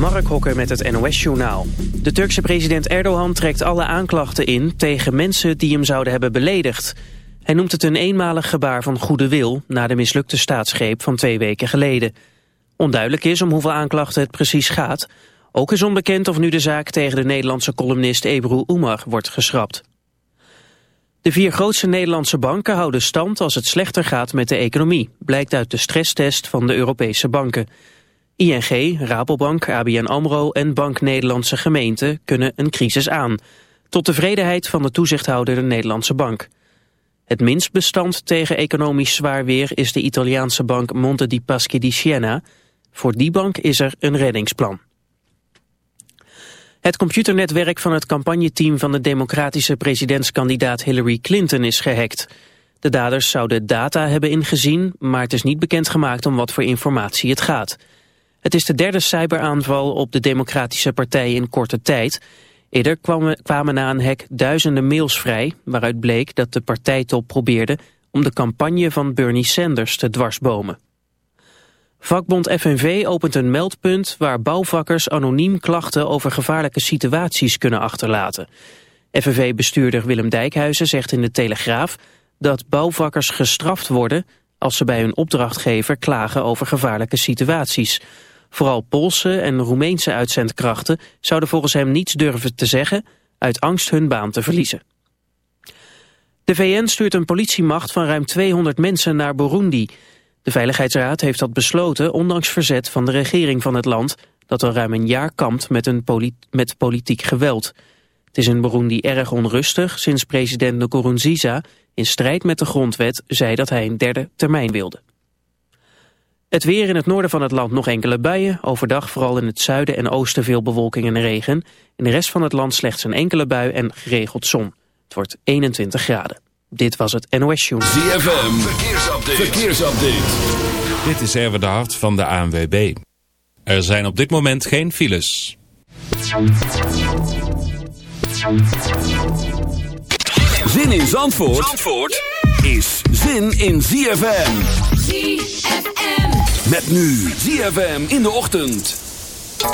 Mark Hokker met het NOS-journaal. De Turkse president Erdogan trekt alle aanklachten in tegen mensen die hem zouden hebben beledigd. Hij noemt het een eenmalig gebaar van goede wil na de mislukte staatsgreep van twee weken geleden. Onduidelijk is om hoeveel aanklachten het precies gaat. Ook is onbekend of nu de zaak tegen de Nederlandse columnist Ebru Umar wordt geschrapt. De vier grootste Nederlandse banken houden stand als het slechter gaat met de economie, blijkt uit de stresstest van de Europese banken. ING, Rabobank, ABN AMRO en Bank Nederlandse Gemeenten kunnen een crisis aan. Tot tevredenheid van de toezichthouder de Nederlandse Bank. Het minst bestand tegen economisch zwaar weer is de Italiaanse bank Monte di Paschi di Siena. Voor die bank is er een reddingsplan. Het computernetwerk van het campagneteam van de democratische presidentskandidaat Hillary Clinton is gehackt. De daders zouden data hebben ingezien, maar het is niet bekendgemaakt om wat voor informatie het gaat. Het is de derde cyberaanval op de democratische partij in korte tijd. Eerder kwamen, kwamen na een hack duizenden mails vrij, waaruit bleek dat de partijtop probeerde om de campagne van Bernie Sanders te dwarsbomen. Vakbond FNV opent een meldpunt waar bouwvakkers anoniem klachten over gevaarlijke situaties kunnen achterlaten. FNV-bestuurder Willem Dijkhuizen zegt in de Telegraaf dat bouwvakkers gestraft worden als ze bij hun opdrachtgever klagen over gevaarlijke situaties. Vooral Poolse en Roemeense uitzendkrachten zouden volgens hem niets durven te zeggen uit angst hun baan te verliezen. De VN stuurt een politiemacht van ruim 200 mensen naar Burundi. De Veiligheidsraad heeft dat besloten ondanks verzet van de regering van het land... dat al ruim een jaar kampt met, een met politiek geweld. Het is in Burundi erg onrustig sinds president Nkurunziza... in strijd met de grondwet zei dat hij een derde termijn wilde. Het weer in het noorden van het land nog enkele buien. Overdag vooral in het zuiden en oosten veel bewolking en regen. In de rest van het land slechts een enkele bui en geregeld zon. Het wordt 21 graden. Dit was het NOS Show. ZFM, verkeersupdate. verkeersupdate. Dit is Erwin de Hart van de ANWB. Er zijn op dit moment geen files. Zin in Zandvoort, Zandvoort is zin in ZFM. ZFM. Met nu ZFM in de ochtend.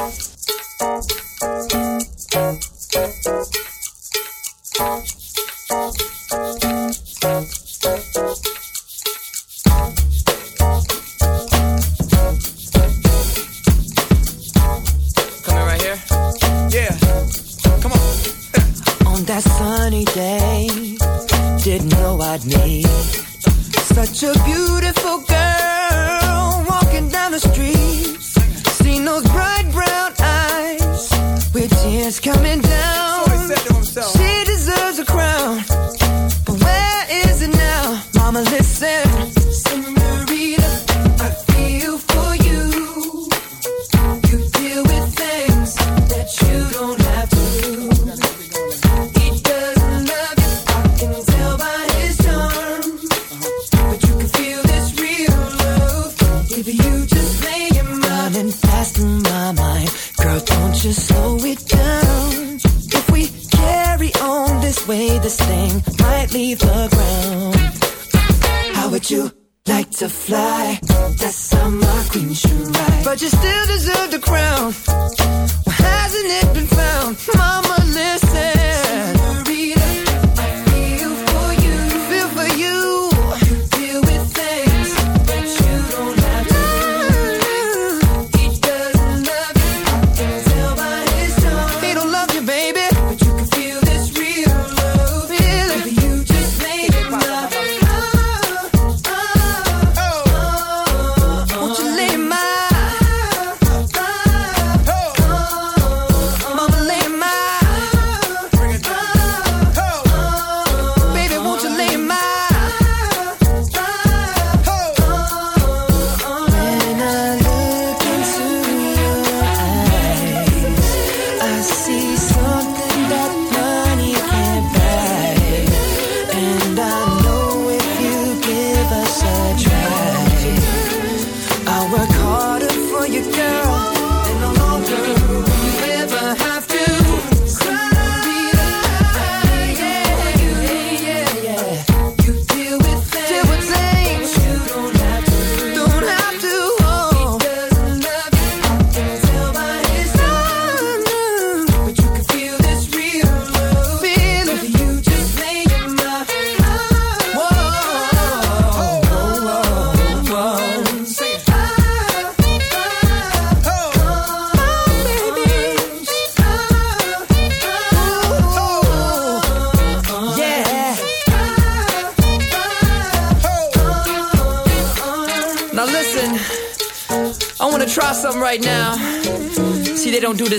On. That sunny day, didn't know I'd meet such a beautiful girl the street. Seen those bright brown eyes with tears coming deserve the crown. Why hasn't it been found? Mama,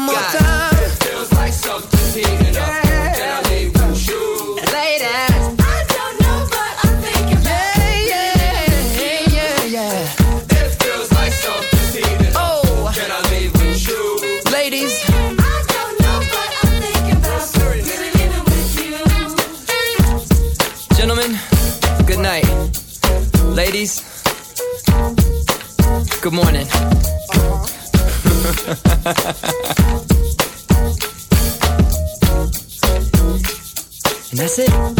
One more God. time. It feels like something's heating up. Yeah. Can I leave with you? Ladies. I don't know, but I'm thinking yeah, yeah, yeah, yeah, yeah. It feels like something's heating up. Oh. Can I leave with you? Ladies. I don't know, but I'm thinking about really leaving with you. Gentlemen, good night. Ladies, good morning. and that's it.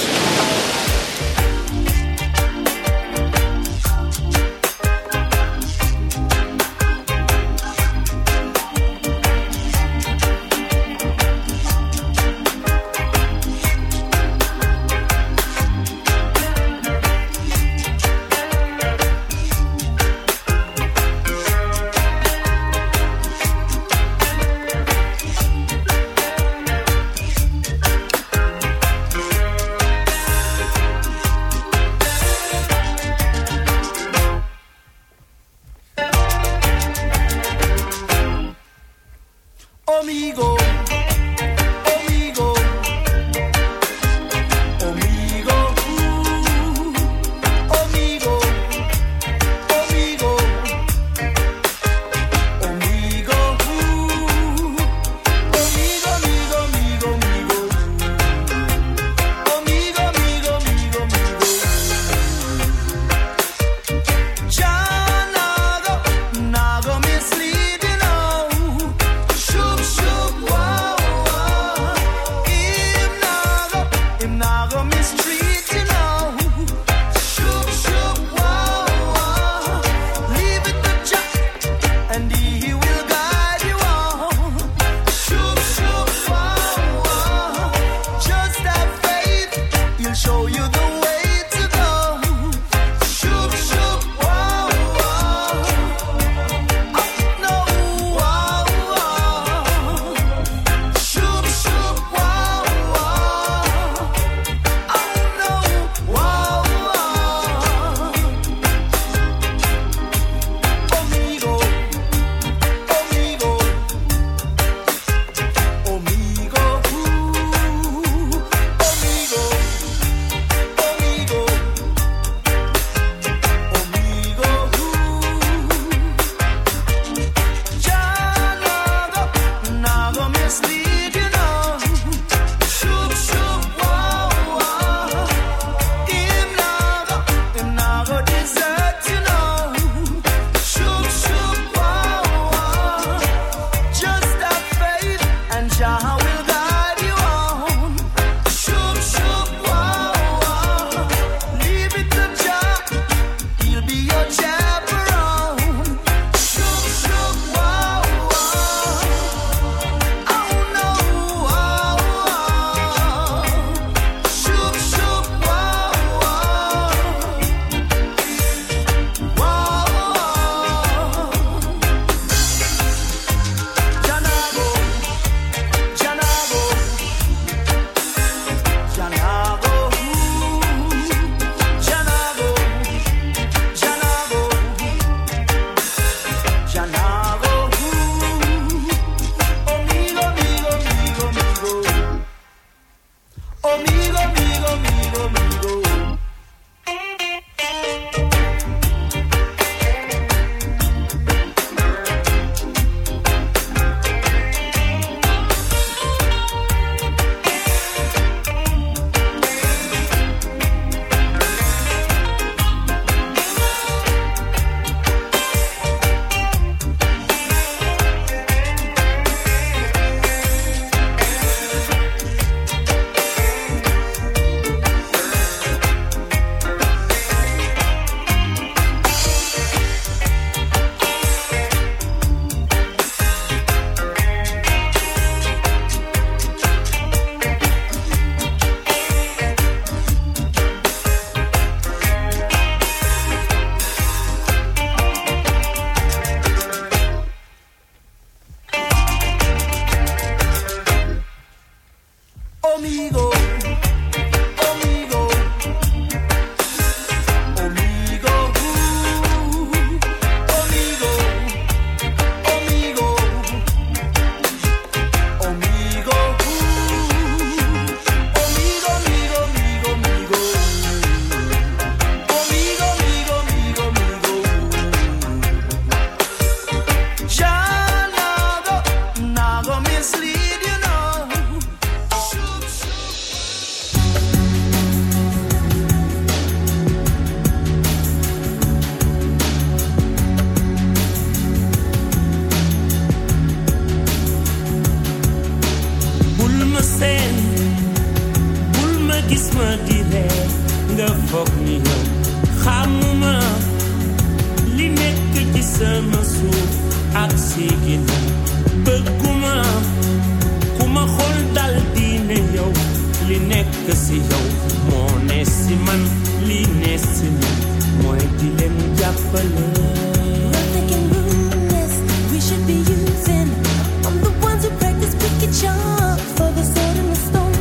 Kisma ma di ree nga foog ni yow xamuma li nekk ci sama suuf ak si ginnaaw bëgguma ku dal di ne li nekk si yow moo ne man li ne si man mooy di Practice for the sword stone.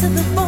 To the.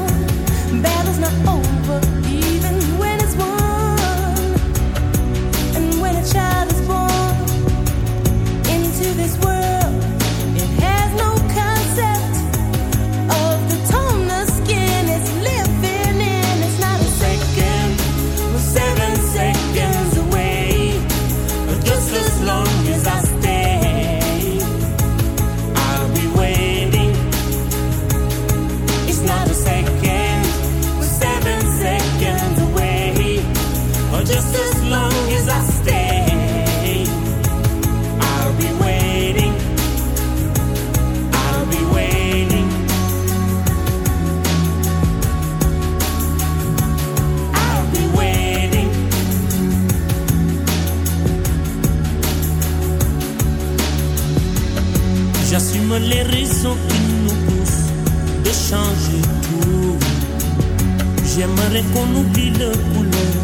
J'aimerais qu'on oublie le couleur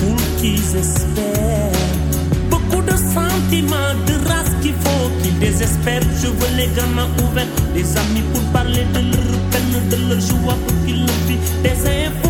pour qu'ils espèrent. Beaucoup de sentiments, de race qu'il faut qu'ils désespèrent. Je veux les gamins ouverts, les amis pour parler de leur peine, de leur joie pour qu'ils le vivent. Des infos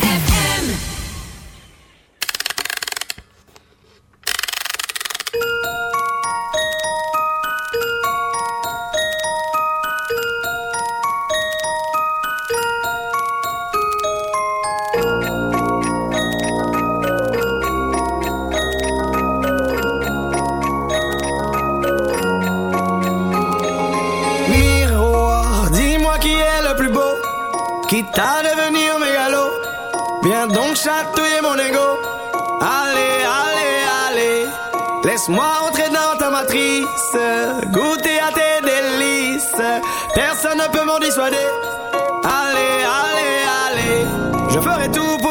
ne peut m'en dissuader. Allez, allez, allez, je ferai tout pour.